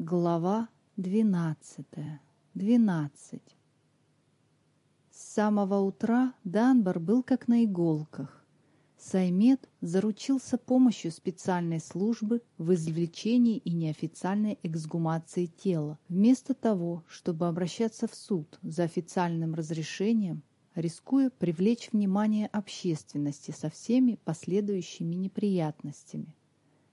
Глава двенадцатая. Двенадцать. С самого утра Данбар был как на иголках. Саймед заручился помощью специальной службы в извлечении и неофициальной эксгумации тела. Вместо того, чтобы обращаться в суд за официальным разрешением, рискуя привлечь внимание общественности со всеми последующими неприятностями.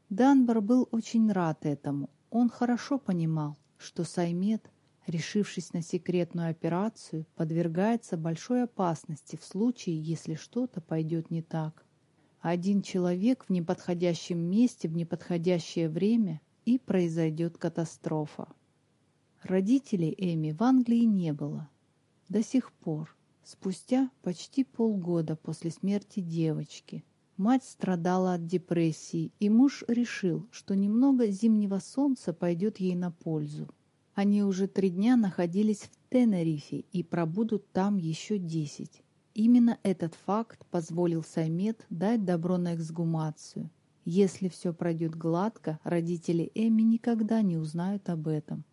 Данбар был очень рад этому. Он хорошо понимал, что Саймед, решившись на секретную операцию, подвергается большой опасности в случае, если что-то пойдет не так. Один человек в неподходящем месте в неподходящее время и произойдет катастрофа. Родителей Эми в Англии не было. До сих пор, спустя почти полгода после смерти девочки. Мать страдала от депрессии, и муж решил, что немного зимнего солнца пойдет ей на пользу. Они уже три дня находились в Тенерифе и пробудут там еще десять. Именно этот факт позволил Саймет дать добро на эксгумацию. Если все пройдет гладко, родители Эми никогда не узнают об этом.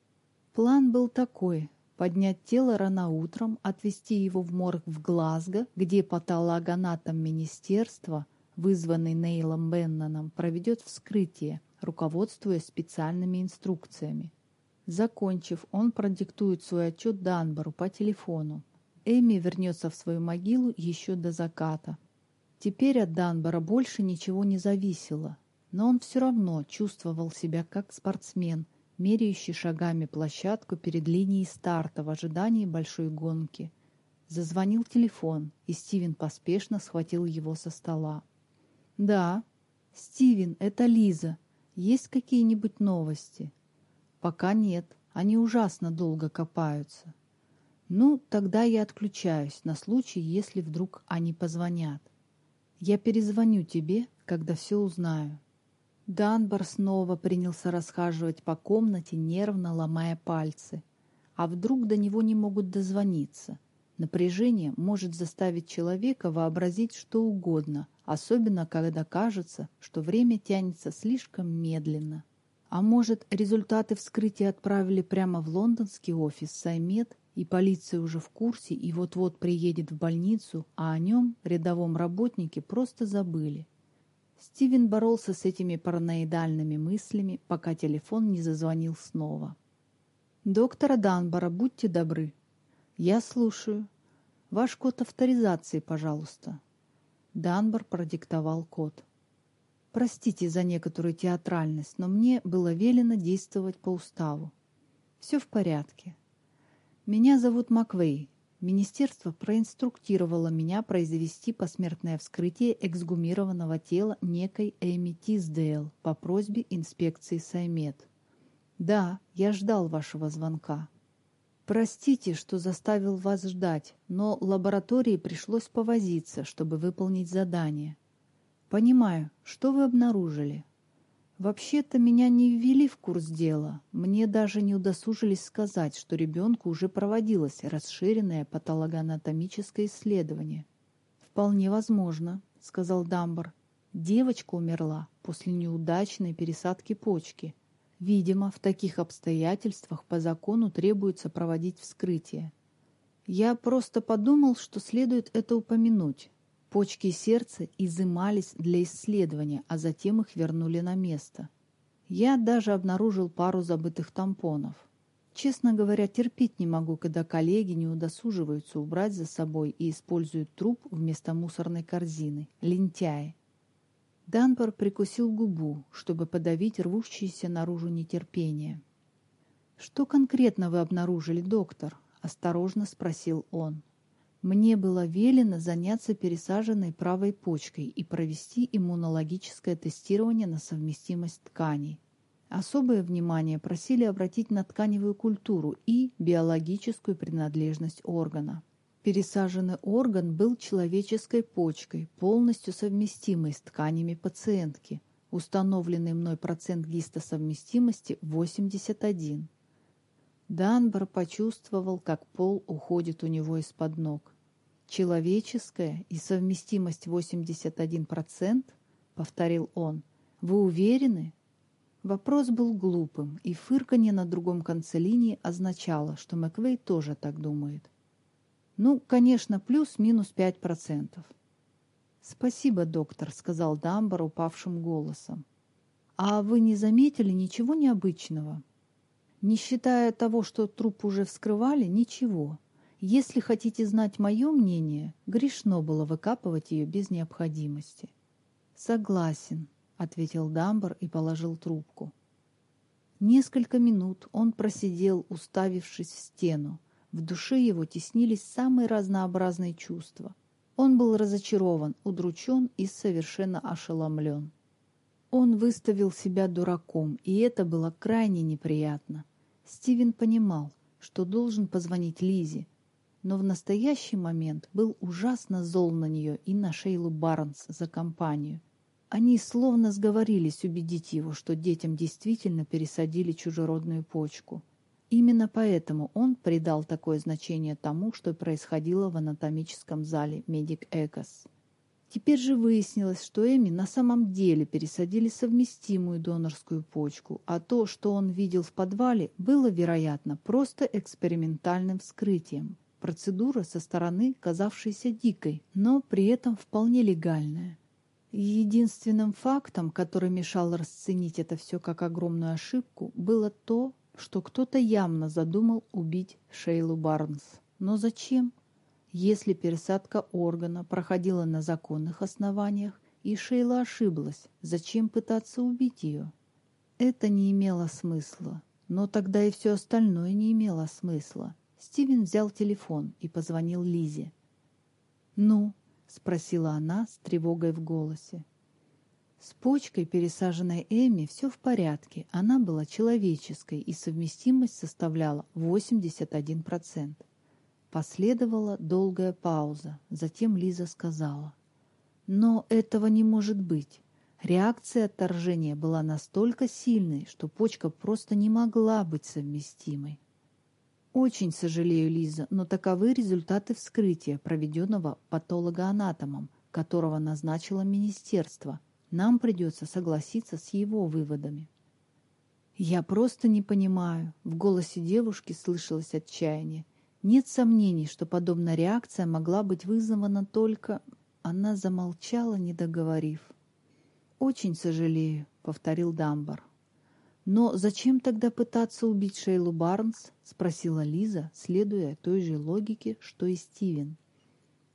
План был такой – поднять тело рано утром, отвезти его в морг в Глазго, где патологоанатом министерства, вызванный Нейлом Бенноном, проведет вскрытие, руководствуясь специальными инструкциями. Закончив, он продиктует свой отчет Данбару по телефону. Эми вернется в свою могилу еще до заката. Теперь от Данбара больше ничего не зависело, но он все равно чувствовал себя как спортсмен, меряющий шагами площадку перед линией старта в ожидании большой гонки. Зазвонил телефон, и Стивен поспешно схватил его со стола. «Да, Стивен, это Лиза. Есть какие-нибудь новости?» «Пока нет. Они ужасно долго копаются». Ну, тогда я отключаюсь на случай, если вдруг они позвонят. Я перезвоню тебе, когда все узнаю. Данбар снова принялся расхаживать по комнате, нервно ломая пальцы. А вдруг до него не могут дозвониться? Напряжение может заставить человека вообразить что угодно, особенно когда кажется, что время тянется слишком медленно. А может, результаты вскрытия отправили прямо в лондонский офис Саймед и полиция уже в курсе и вот-вот приедет в больницу, а о нем, рядовом работнике, просто забыли. Стивен боролся с этими параноидальными мыслями, пока телефон не зазвонил снова. «Доктора Данбара, будьте добры». «Я слушаю. Ваш код авторизации, пожалуйста». Данбар продиктовал код. «Простите за некоторую театральность, но мне было велено действовать по уставу. Все в порядке. Меня зовут Маквей. Министерство проинструктировало меня произвести посмертное вскрытие эксгумированного тела некой Эми Тиздейл по просьбе инспекции Саймет. Да, я ждал вашего звонка. Простите, что заставил вас ждать, но лаборатории пришлось повозиться, чтобы выполнить задание. Понимаю, что вы обнаружили. Вообще-то меня не ввели в курс дела. Мне даже не удосужились сказать, что ребенку уже проводилось расширенное патологоанатомическое исследование. «Вполне возможно», — сказал Дамбар. «Девочка умерла после неудачной пересадки почки. Видимо, в таких обстоятельствах по закону требуется проводить вскрытие. Я просто подумал, что следует это упомянуть. Почки и сердце изымались для исследования, а затем их вернули на место. Я даже обнаружил пару забытых тампонов. Честно говоря, терпеть не могу, когда коллеги не удосуживаются убрать за собой и используют труп вместо мусорной корзины. Лентяи. Данпор прикусил губу, чтобы подавить рвущееся наружу нетерпение. «Что конкретно вы обнаружили, доктор?» – осторожно спросил он. Мне было велено заняться пересаженной правой почкой и провести иммунологическое тестирование на совместимость тканей. Особое внимание просили обратить на тканевую культуру и биологическую принадлежность органа. Пересаженный орган был человеческой почкой, полностью совместимой с тканями пациентки. Установленный мной процент гистосовместимости 81. Данбар почувствовал, как пол уходит у него из-под ног. «Человеческая и совместимость 81%?» — повторил он. «Вы уверены?» Вопрос был глупым, и фырканье на другом конце линии означало, что Маквей тоже так думает. Ну, конечно, плюс-минус пять процентов. «Спасибо, доктор», — сказал Дамбар упавшим голосом. «А вы не заметили ничего необычного?» «Не считая того, что труп уже вскрывали, ничего. Если хотите знать мое мнение, грешно было выкапывать ее без необходимости». «Согласен», — ответил Дамбар и положил трубку. Несколько минут он просидел, уставившись в стену. В душе его теснились самые разнообразные чувства. Он был разочарован, удручен и совершенно ошеломлен. Он выставил себя дураком, и это было крайне неприятно. Стивен понимал, что должен позвонить Лизе, но в настоящий момент был ужасно зол на нее и на Шейлу Барнс за компанию – они словно сговорились убедить его, что детям действительно пересадили чужеродную почку. Именно поэтому он придал такое значение тому, что происходило в анатомическом зале Медик Экос. Теперь же выяснилось, что Эми на самом деле пересадили совместимую донорскую почку, а то, что он видел в подвале, было, вероятно, просто экспериментальным вскрытием. Процедура со стороны, казавшаяся дикой, но при этом вполне легальная. Единственным фактом, который мешал расценить это все как огромную ошибку, было то, что кто-то явно задумал убить Шейлу Барнс. Но зачем? Если пересадка органа проходила на законных основаниях, и Шейла ошиблась, зачем пытаться убить ее? Это не имело смысла. Но тогда и все остальное не имело смысла. Стивен взял телефон и позвонил Лизе. «Ну, — спросила она с тревогой в голосе. С почкой, пересаженной Эми, все в порядке. Она была человеческой, и совместимость составляла 81%. Последовала долгая пауза. Затем Лиза сказала. «Но этого не может быть. Реакция отторжения была настолько сильной, что почка просто не могла быть совместимой. Очень сожалею, Лиза, но таковы результаты вскрытия, проведенного патологоанатомом, которого назначило министерство. Нам придется согласиться с его выводами. Я просто не понимаю. В голосе девушки слышалось отчаяние. Нет сомнений, что подобная реакция могла быть вызвана только... Она замолчала, не договорив. «Очень сожалею», — повторил Дамбар. «Но зачем тогда пытаться убить Шейлу Барнс?» — спросила Лиза, следуя той же логике, что и Стивен.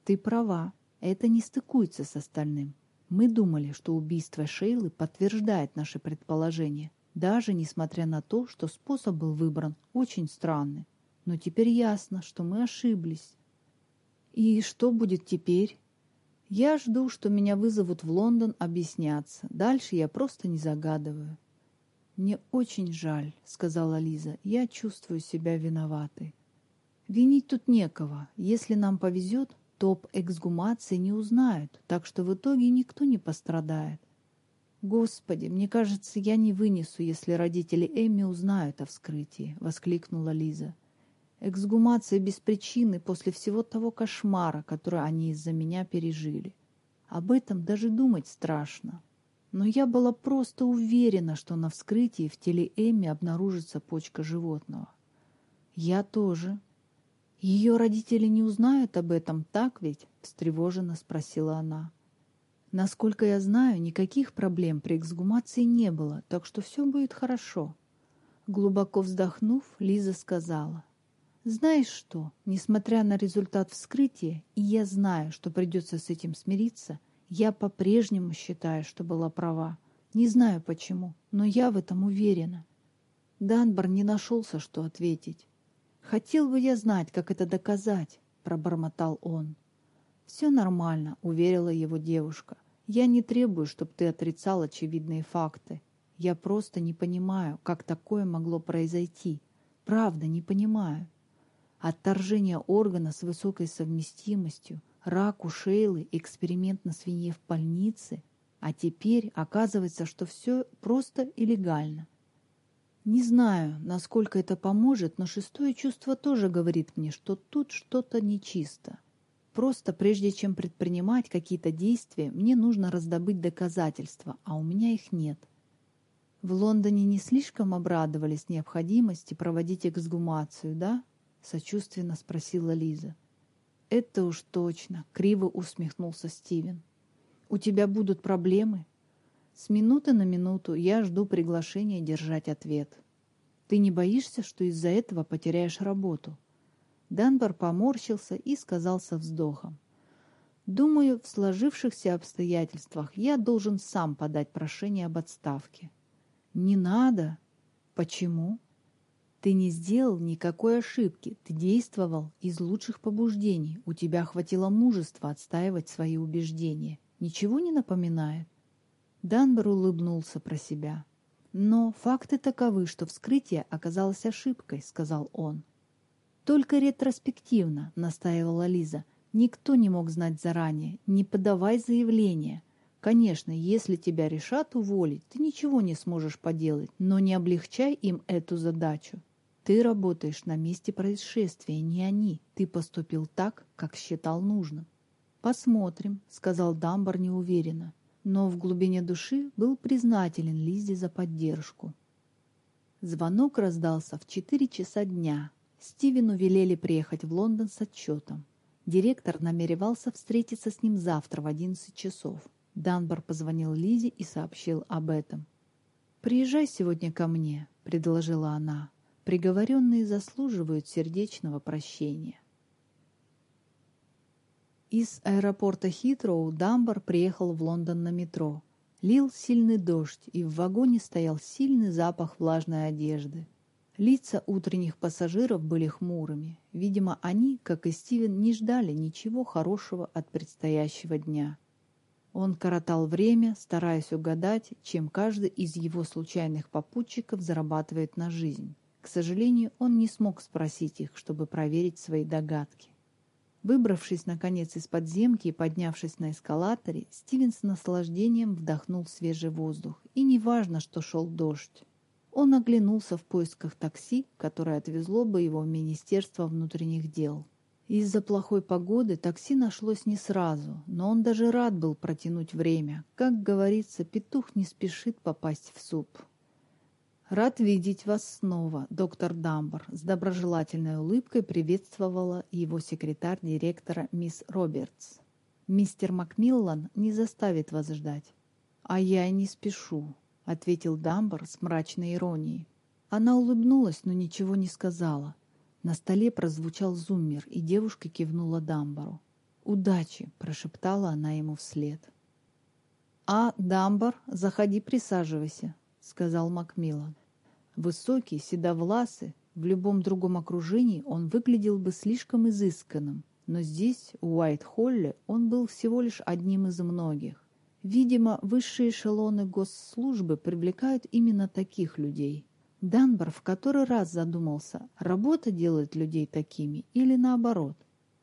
«Ты права, это не стыкуется с остальным. Мы думали, что убийство Шейлы подтверждает наше предположение, даже несмотря на то, что способ был выбран очень странный. Но теперь ясно, что мы ошиблись. И что будет теперь? Я жду, что меня вызовут в Лондон объясняться. Дальше я просто не загадываю. «Мне очень жаль», — сказала Лиза. «Я чувствую себя виноватой». «Винить тут некого. Если нам повезет, топ эксгумации не узнают, так что в итоге никто не пострадает. «Господи, мне кажется, я не вынесу, если родители Эми узнают о вскрытии», — воскликнула Лиза. «Эксгумация без причины после всего того кошмара, который они из-за меня пережили. Об этом даже думать страшно но я была просто уверена, что на вскрытии в теле Эми обнаружится почка животного. Я тоже. Ее родители не узнают об этом, так ведь? встревоженно спросила она. Насколько я знаю, никаких проблем при эксгумации не было, так что все будет хорошо. Глубоко вздохнув, Лиза сказала. «Знаешь что, несмотря на результат вскрытия, и я знаю, что придется с этим смириться, я по-прежнему считаю, что была права. Не знаю почему, но я в этом уверена. Данбар не нашелся, что ответить. «Хотел бы я знать, как это доказать», — пробормотал он. «Все нормально», — уверила его девушка. «Я не требую, чтобы ты отрицал очевидные факты. Я просто не понимаю, как такое могло произойти. Правда, не понимаю. Отторжение органа с высокой совместимостью, рак у Шейлы, эксперимент на свинье в больнице, а теперь оказывается, что все просто и легально. Не знаю, насколько это поможет, но шестое чувство тоже говорит мне, что тут что-то нечисто. Просто прежде чем предпринимать какие-то действия, мне нужно раздобыть доказательства, а у меня их нет. В Лондоне не слишком обрадовались необходимости проводить эксгумацию, да? Сочувственно спросила Лиза. Это уж точно, криво усмехнулся Стивен. У тебя будут проблемы? С минуты на минуту я жду приглашения держать ответ. Ты не боишься, что из-за этого потеряешь работу? Данбар поморщился и сказал со вздохом. Думаю, в сложившихся обстоятельствах я должен сам подать прошение об отставке. Не надо. Почему? Ты не сделал никакой ошибки, ты действовал из лучших побуждений, у тебя хватило мужества отстаивать свои убеждения. Ничего не напоминает? Данбар улыбнулся про себя. «Но факты таковы, что вскрытие оказалось ошибкой», — сказал он. «Только ретроспективно», — настаивала Лиза. «Никто не мог знать заранее. Не подавай заявление. Конечно, если тебя решат уволить, ты ничего не сможешь поделать, но не облегчай им эту задачу. Ты работаешь на месте происшествия, не они. Ты поступил так, как считал нужным». «Посмотрим», — сказал Дамбар неуверенно но в глубине души был признателен Лизе за поддержку. Звонок раздался в 4 часа дня. Стивену велели приехать в Лондон с отчетом. Директор намеревался встретиться с ним завтра в 11 часов. Данбар позвонил Лизе и сообщил об этом. «Приезжай сегодня ко мне», — предложила она. «Приговоренные заслуживают сердечного прощения». Из аэропорта Хитроу Дамбар приехал в Лондон на метро. Лил сильный дождь, и в вагоне стоял сильный запах влажной одежды. Лица утренних пассажиров были хмурыми. Видимо, они, как и Стивен, не ждали ничего хорошего от предстоящего дня. Он коротал время, стараясь угадать, чем каждый из его случайных попутчиков зарабатывает на жизнь. К сожалению, он не смог спросить их, чтобы проверить свои догадки. Выбравшись, наконец, из подземки и поднявшись на эскалаторе, Стивен с наслаждением вдохнул свежий воздух. И неважно, что шел дождь. Он оглянулся в поисках такси, которое отвезло бы его в Министерство внутренних дел. Из-за плохой погоды такси нашлось не сразу, но он даже рад был протянуть время. Как говорится, петух не спешит попасть в суп. «Рад видеть вас снова, доктор Дамбар», — с доброжелательной улыбкой приветствовала его секретарь директора мисс Робертс. «Мистер Макмиллан не заставит вас ждать». «А я не спешу», — ответил Дамбар с мрачной иронией. Она улыбнулась, но ничего не сказала. На столе прозвучал зуммер, и девушка кивнула Дамбару. «Удачи!» — прошептала она ему вслед. «А, Дамбар, заходи, присаживайся», сказал Макмиллан. Высокий, седовласый, в любом другом окружении он выглядел бы слишком изысканным, но здесь, у Уайт-Холле, он был всего лишь одним из многих. Видимо, высшие эшелоны госслужбы привлекают именно таких людей. Данбар в который раз задумался, работа делает людей такими или наоборот.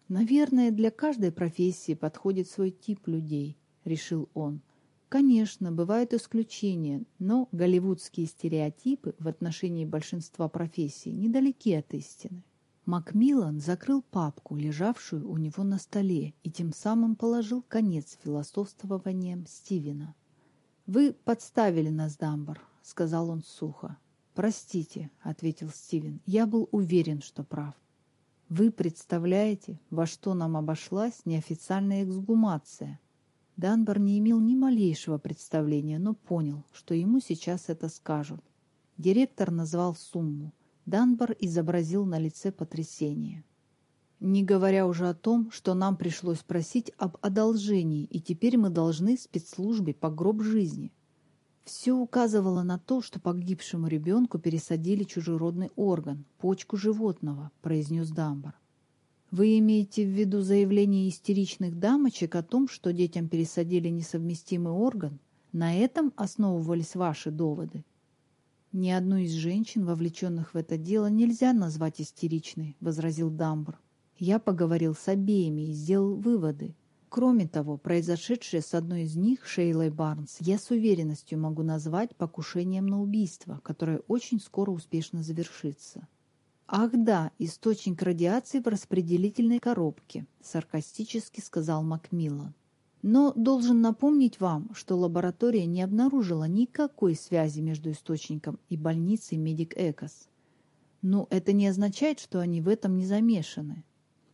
«Наверное, для каждой профессии подходит свой тип людей», — решил он. Конечно, бывают исключения, но голливудские стереотипы в отношении большинства профессий недалеки от истины. Макмиллан закрыл папку, лежавшую у него на столе, и тем самым положил конец философствованиям Стивена. «Вы подставили нас, Дамбар», — сказал он сухо. «Простите», — ответил Стивен, — «я был уверен, что прав». «Вы представляете, во что нам обошлась неофициальная эксгумация?» Данбар не имел ни малейшего представления, но понял, что ему сейчас это скажут. Директор назвал сумму. Данбар изобразил на лице потрясение. Не говоря уже о том, что нам пришлось просить об одолжении, и теперь мы должны спецслужбе по гроб жизни. Все указывало на то, что погибшему ребенку пересадили чужеродный орган, почку животного, произнес Дамбар. Вы имеете в виду заявление истеричных дамочек о том, что детям пересадили несовместимый орган? На этом основывались ваши доводы? Ни одну из женщин, вовлеченных в это дело, нельзя назвать истеричной, возразил Дамбр. Я поговорил с обеими и сделал выводы. Кроме того, произошедшее с одной из них, Шейлой Барнс, я с уверенностью могу назвать покушением на убийство, которое очень скоро успешно завершится. «Ах да, источник радиации в распределительной коробке», — саркастически сказал Макмиллан. Но должен напомнить вам, что лаборатория не обнаружила никакой связи между источником и больницей Медик Экос. Но это не означает, что они в этом не замешаны.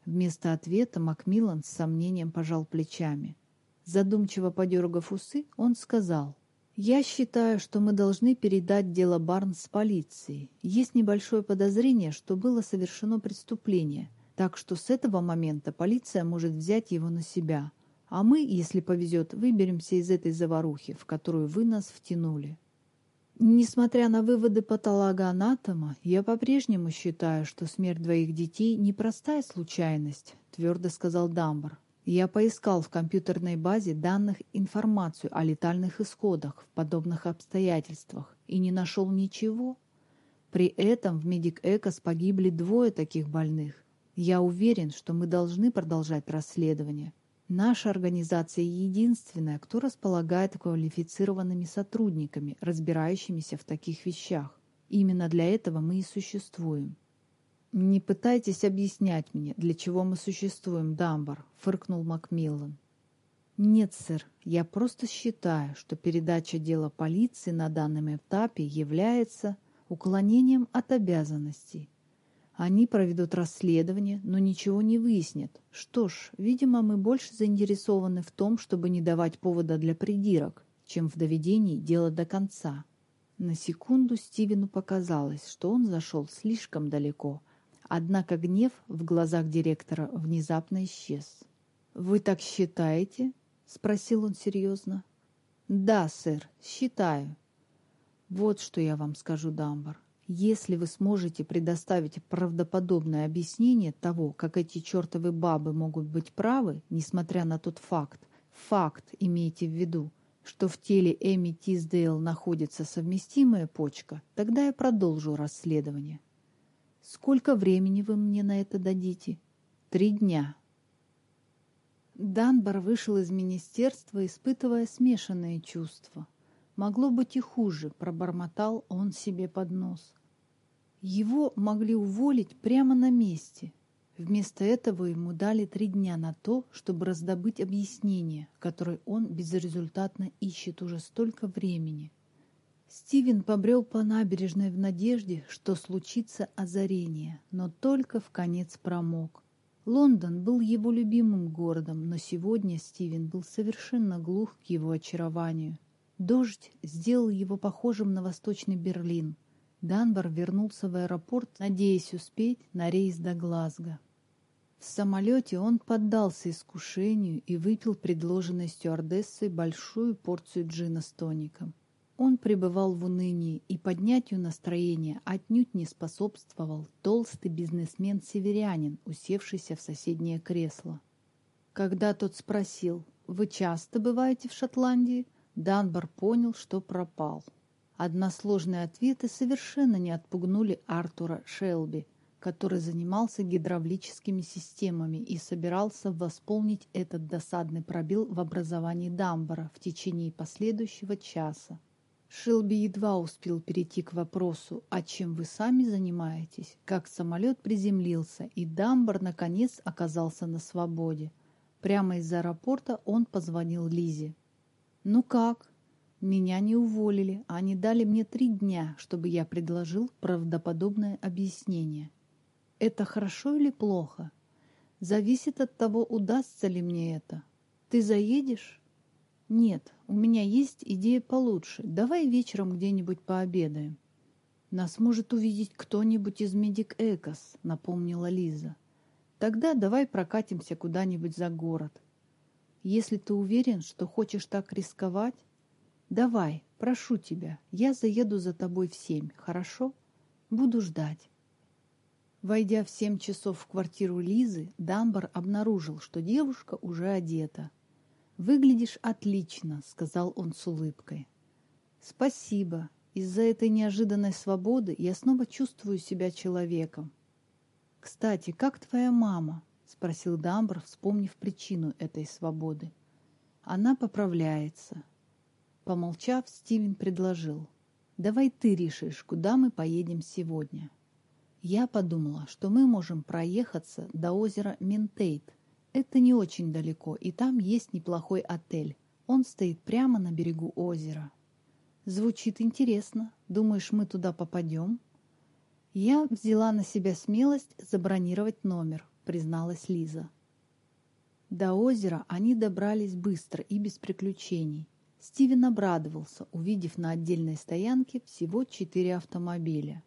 Вместо ответа Макмиллан с сомнением пожал плечами. Задумчиво подергав усы, он сказал, «Я считаю, что мы должны передать дело Барнс полиции. Есть небольшое подозрение, что было совершено преступление, так что с этого момента полиция может взять его на себя. А мы, если повезет, выберемся из этой заварухи, в которую вы нас втянули. Несмотря на выводы патологоанатома, я по-прежнему считаю, что смерть двоих детей – непростая случайность, твердо сказал Дамбар. Я поискал в компьютерной базе данных информацию о летальных исходах в подобных обстоятельствах и не нашел ничего. При этом в Медик Экос погибли двое таких больных. Я уверен, что мы должны продолжать расследование. Наша организация единственная, кто располагает квалифицированными сотрудниками, разбирающимися в таких вещах. Именно для этого мы и существуем. «Не пытайтесь объяснять мне, для чего мы существуем, Дамбар», — фыркнул Макмиллан. «Нет, сэр, я просто считаю, что передача дела полиции на данном этапе является уклонением от обязанностей. Они проведут расследование, но ничего не выяснят. Что ж, видимо, мы больше заинтересованы в том, чтобы не давать повода для придирок, чем в доведении дела до конца. На секунду Стивену показалось, что он зашел слишком далеко, однако гнев в глазах директора внезапно исчез. «Вы так считаете?» — спросил он серьезно. «Да, сэр, считаю». «Вот что я вам скажу, Дамбар. Если вы сможете предоставить правдоподобное объяснение того, как эти чертовы бабы могут быть правы, несмотря на тот факт, факт имейте в виду, что в теле Эми Тиздейл находится совместимая почка, тогда я продолжу расследование. Сколько времени вы мне на это дадите? Три дня. Данбар вышел из министерства, испытывая смешанные чувства. Могло быть и хуже, пробормотал он себе под нос. Его могли уволить прямо на месте. Вместо этого ему дали три дня на то, чтобы раздобыть объяснение, которое он безрезультатно ищет уже столько времени. Стивен побрел по набережной в надежде, что случится озарение, но только в конец промок. Лондон был его любимым городом, но сегодня Стивен был совершенно глух к его очарованию. Дождь сделал его похожим на Восточный Берлин – Данбар вернулся в аэропорт, надеясь успеть на рейс до Глазго. В самолете он поддался искушению и выпил предложенной стюардессой большую порцию джина с тоником. Он пребывал в унынии, и поднятию настроения отнюдь не способствовал толстый бизнесмен-северянин, усевшийся в соседнее кресло. Когда тот спросил, «Вы часто бываете в Шотландии?», Данбар понял, что пропал. Односложные ответы совершенно не отпугнули Артура Шелби, который занимался гидравлическими системами и собирался восполнить этот досадный пробел в образовании Дамбара в течение последующего часа. Шелби едва успел перейти к вопросу, а чем вы сами занимаетесь, как самолет приземлился, и Дамбар наконец оказался на свободе. Прямо из аэропорта он позвонил Лизе. «Ну как?» Меня не уволили, а они дали мне три дня, чтобы я предложил правдоподобное объяснение. Это хорошо или плохо? Зависит от того, удастся ли мне это. Ты заедешь? Нет, у меня есть идея получше. Давай вечером где-нибудь пообедаем. Нас может увидеть кто-нибудь из Медик Экос, напомнила Лиза. Тогда давай прокатимся куда-нибудь за город. Если ты уверен, что хочешь так рисковать, Давай, прошу тебя, я заеду за тобой в семь, хорошо? Буду ждать. Войдя в семь часов в квартиру Лизы, Дамбар обнаружил, что девушка уже одета. «Выглядишь отлично», — сказал он с улыбкой. «Спасибо. Из-за этой неожиданной свободы я снова чувствую себя человеком». «Кстати, как твоя мама?» — спросил Дамбар, вспомнив причину этой свободы. «Она поправляется. Помолчав, Стивен предложил. «Давай ты решишь, куда мы поедем сегодня». Я подумала, что мы можем проехаться до озера Ментейт Это не очень далеко, и там есть неплохой отель. Он стоит прямо на берегу озера. Звучит интересно. Думаешь, мы туда попадем? Я взяла на себя смелость забронировать номер, призналась Лиза. До озера они добрались быстро и без приключений. Стивен обрадовался, увидев на отдельной стоянке всего четыре автомобиля.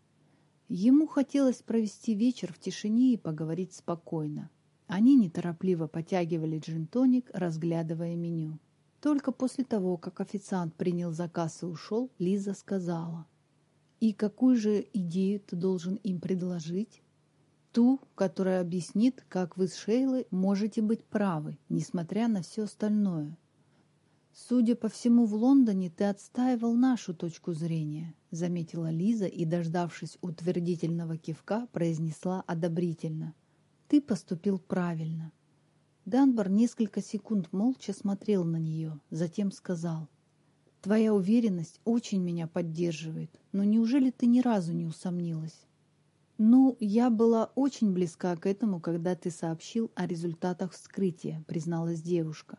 Ему хотелось провести вечер в тишине и поговорить спокойно. Они неторопливо потягивали джин-тоник, разглядывая меню. Только после того, как официант принял заказ и ушел, Лиза сказала. «И какую же идею ты должен им предложить?» ту, которая объяснит, как вы с Шейлой можете быть правы, несмотря на все остальное. Судя по всему, в Лондоне ты отстаивал нашу точку зрения, заметила Лиза и, дождавшись утвердительного кивка, произнесла одобрительно. Ты поступил правильно. Данбар несколько секунд молча смотрел на нее, затем сказал. «Твоя уверенность очень меня поддерживает, но неужели ты ни разу не усомнилась?» «Ну, я была очень близка к этому, когда ты сообщил о результатах вскрытия», призналась девушка.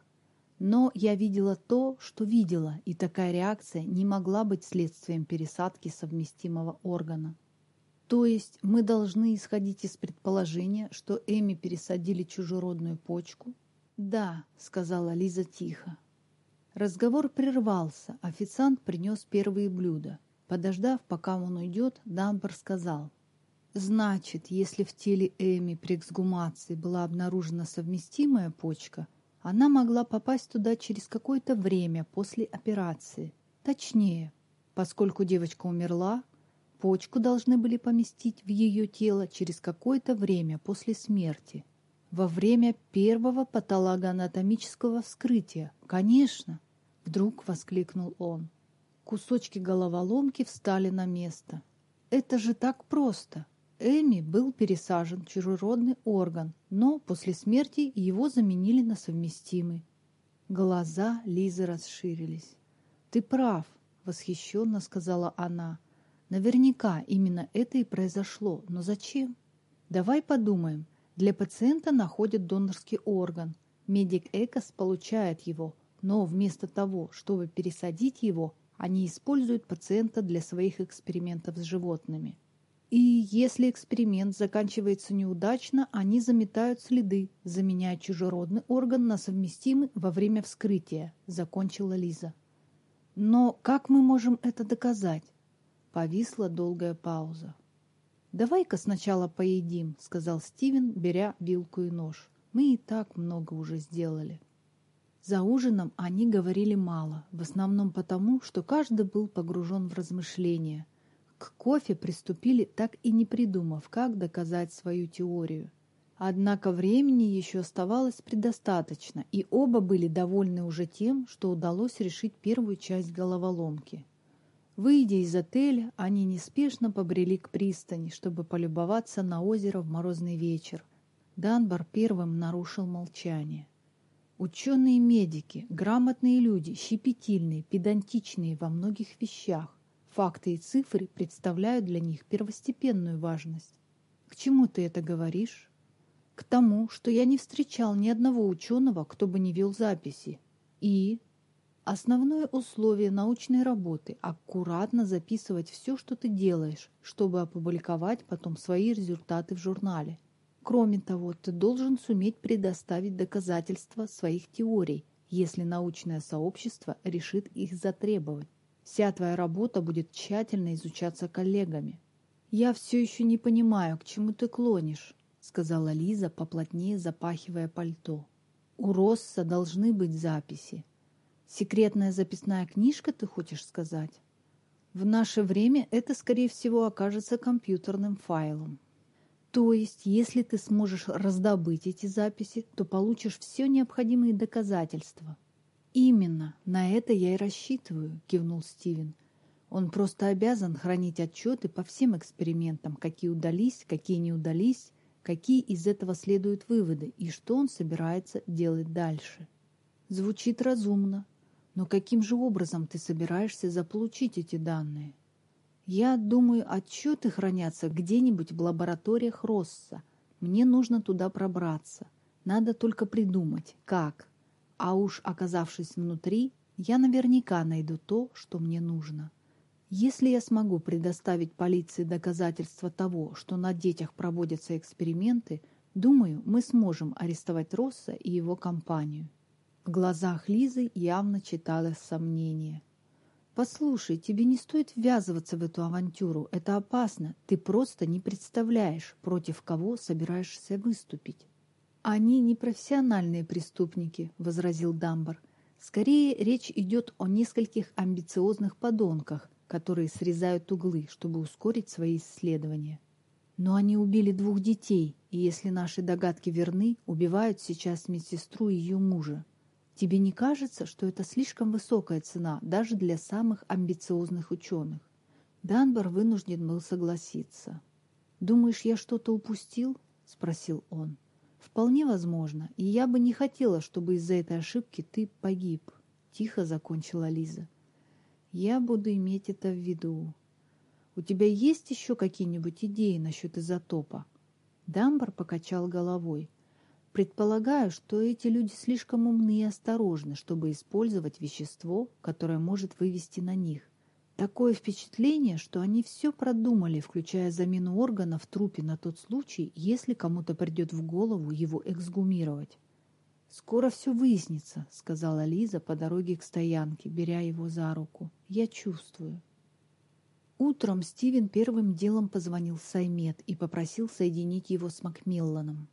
«Но я видела то, что видела, и такая реакция не могла быть следствием пересадки совместимого органа. То есть мы должны исходить из предположения, что Эми пересадили чужеродную почку?» «Да», — сказала Лиза тихо. Разговор прервался, официант принес первые блюда. Подождав, пока он уйдет, Дамбер сказал — Значит, если в теле Эми при эксгумации была обнаружена совместимая почка, она могла попасть туда через какое-то время после операции. Точнее, поскольку девочка умерла, почку должны были поместить в ее тело через какое-то время после смерти. Во время первого патологоанатомического вскрытия, конечно, вдруг воскликнул он. Кусочки головоломки встали на место. Это же так просто. Эми был пересажен чужеродный орган, но после смерти его заменили на совместимый. Глаза Лизы расширились. «Ты прав», — восхищенно сказала она. «Наверняка именно это и произошло. Но зачем? Давай подумаем. Для пациента находят донорский орган. Медик Экос получает его, но вместо того, чтобы пересадить его, они используют пациента для своих экспериментов с животными. И если эксперимент заканчивается неудачно, они заметают следы, заменяя чужеродный орган на совместимый во время вскрытия, закончила Лиза. Но как мы можем это доказать? Повисла долгая пауза. «Давай-ка сначала поедим», — сказал Стивен, беря вилку и нож. «Мы и так много уже сделали». За ужином они говорили мало, в основном потому, что каждый был погружен в размышления — к кофе приступили, так и не придумав, как доказать свою теорию. Однако времени еще оставалось предостаточно, и оба были довольны уже тем, что удалось решить первую часть головоломки. Выйдя из отеля, они неспешно побрели к пристани, чтобы полюбоваться на озеро в морозный вечер. Данбар первым нарушил молчание. Ученые-медики, грамотные люди, щепетильные, педантичные во многих вещах. Факты и цифры представляют для них первостепенную важность. К чему ты это говоришь? К тому, что я не встречал ни одного ученого, кто бы не вел записи. И основное условие научной работы – аккуратно записывать все, что ты делаешь, чтобы опубликовать потом свои результаты в журнале. Кроме того, ты должен суметь предоставить доказательства своих теорий, если научное сообщество решит их затребовать. Вся твоя работа будет тщательно изучаться коллегами. «Я все еще не понимаю, к чему ты клонишь», — сказала Лиза, поплотнее запахивая пальто. «У Росса должны быть записи. Секретная записная книжка, ты хочешь сказать? В наше время это, скорее всего, окажется компьютерным файлом. То есть, если ты сможешь раздобыть эти записи, то получишь все необходимые доказательства. «Именно, на это я и рассчитываю», — кивнул Стивен. «Он просто обязан хранить отчеты по всем экспериментам, какие удались, какие не удались, какие из этого следуют выводы и что он собирается делать дальше». Звучит разумно, но каким же образом ты собираешься заполучить эти данные? Я думаю, отчеты хранятся где-нибудь в лабораториях Росса. Мне нужно туда пробраться. Надо только придумать, как. А уж оказавшись внутри, я наверняка найду то, что мне нужно. Если я смогу предоставить полиции доказательства того, что на детях проводятся эксперименты, думаю, мы сможем арестовать Росса и его компанию. В глазах Лизы явно читалось сомнение. «Послушай, тебе не стоит ввязываться в эту авантюру. Это опасно. Ты просто не представляешь, против кого собираешься выступить». «Они не профессиональные преступники», — возразил Дамбар. «Скорее речь идет о нескольких амбициозных подонках, которые срезают углы, чтобы ускорить свои исследования. Но они убили двух детей, и если наши догадки верны, убивают сейчас медсестру и ее мужа. Тебе не кажется, что это слишком высокая цена даже для самых амбициозных ученых? Данбар вынужден был согласиться. «Думаешь, я что-то упустил?» — спросил он. «Вполне возможно, и я бы не хотела, чтобы из-за этой ошибки ты погиб», — тихо закончила Лиза. «Я буду иметь это в виду. У тебя есть еще какие-нибудь идеи насчет изотопа?» Дамбар покачал головой. «Предполагаю, что эти люди слишком умны и осторожны, чтобы использовать вещество, которое может вывести на них. Такое впечатление, что они все продумали, включая замену органа в трупе на тот случай, если кому-то придет в голову его эксгумировать. «Скоро все выяснится», — сказала Лиза по дороге к стоянке, беря его за руку. «Я чувствую». Утром Стивен первым делом позвонил Саймет и попросил соединить его с Макмилланом.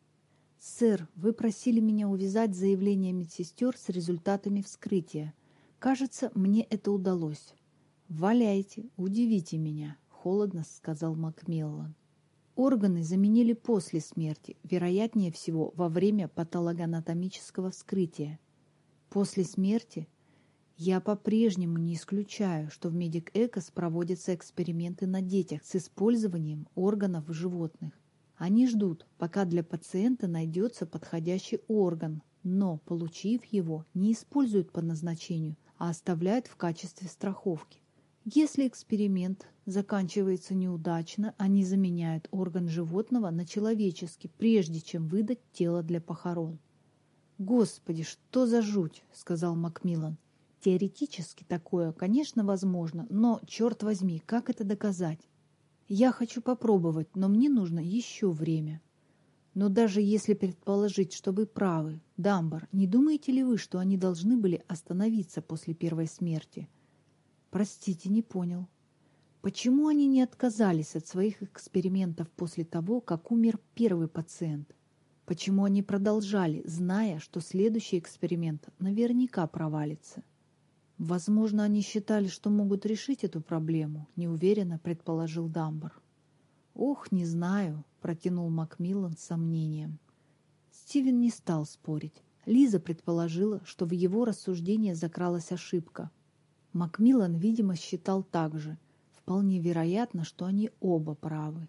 «Сэр, вы просили меня увязать заявление медсестер с результатами вскрытия. Кажется, мне это удалось». «Валяйте, удивите меня», — холодно сказал Макмиллан. Органы заменили после смерти, вероятнее всего во время патологоанатомического вскрытия. После смерти я по-прежнему не исключаю, что в Медик Экос проводятся эксперименты на детях с использованием органов животных. Они ждут, пока для пациента найдется подходящий орган, но, получив его, не используют по назначению, а оставляют в качестве страховки. Если эксперимент заканчивается неудачно, они заменяют орган животного на человеческий, прежде чем выдать тело для похорон. «Господи, что за жуть!» — сказал Макмиллан. «Теоретически такое, конечно, возможно, но, черт возьми, как это доказать? Я хочу попробовать, но мне нужно еще время». Но даже если предположить, что вы правы, Дамбар, не думаете ли вы, что они должны были остановиться после первой смерти – Простите, не понял. Почему они не отказались от своих экспериментов после того, как умер первый пациент? Почему они продолжали, зная, что следующий эксперимент наверняка провалится? Возможно, они считали, что могут решить эту проблему, неуверенно предположил Дамбар. «Ох, не знаю», — протянул Макмиллан с сомнением. Стивен не стал спорить. Лиза предположила, что в его рассуждение закралась ошибка — Макмиллан, видимо, считал так же. Вполне вероятно, что они оба правы.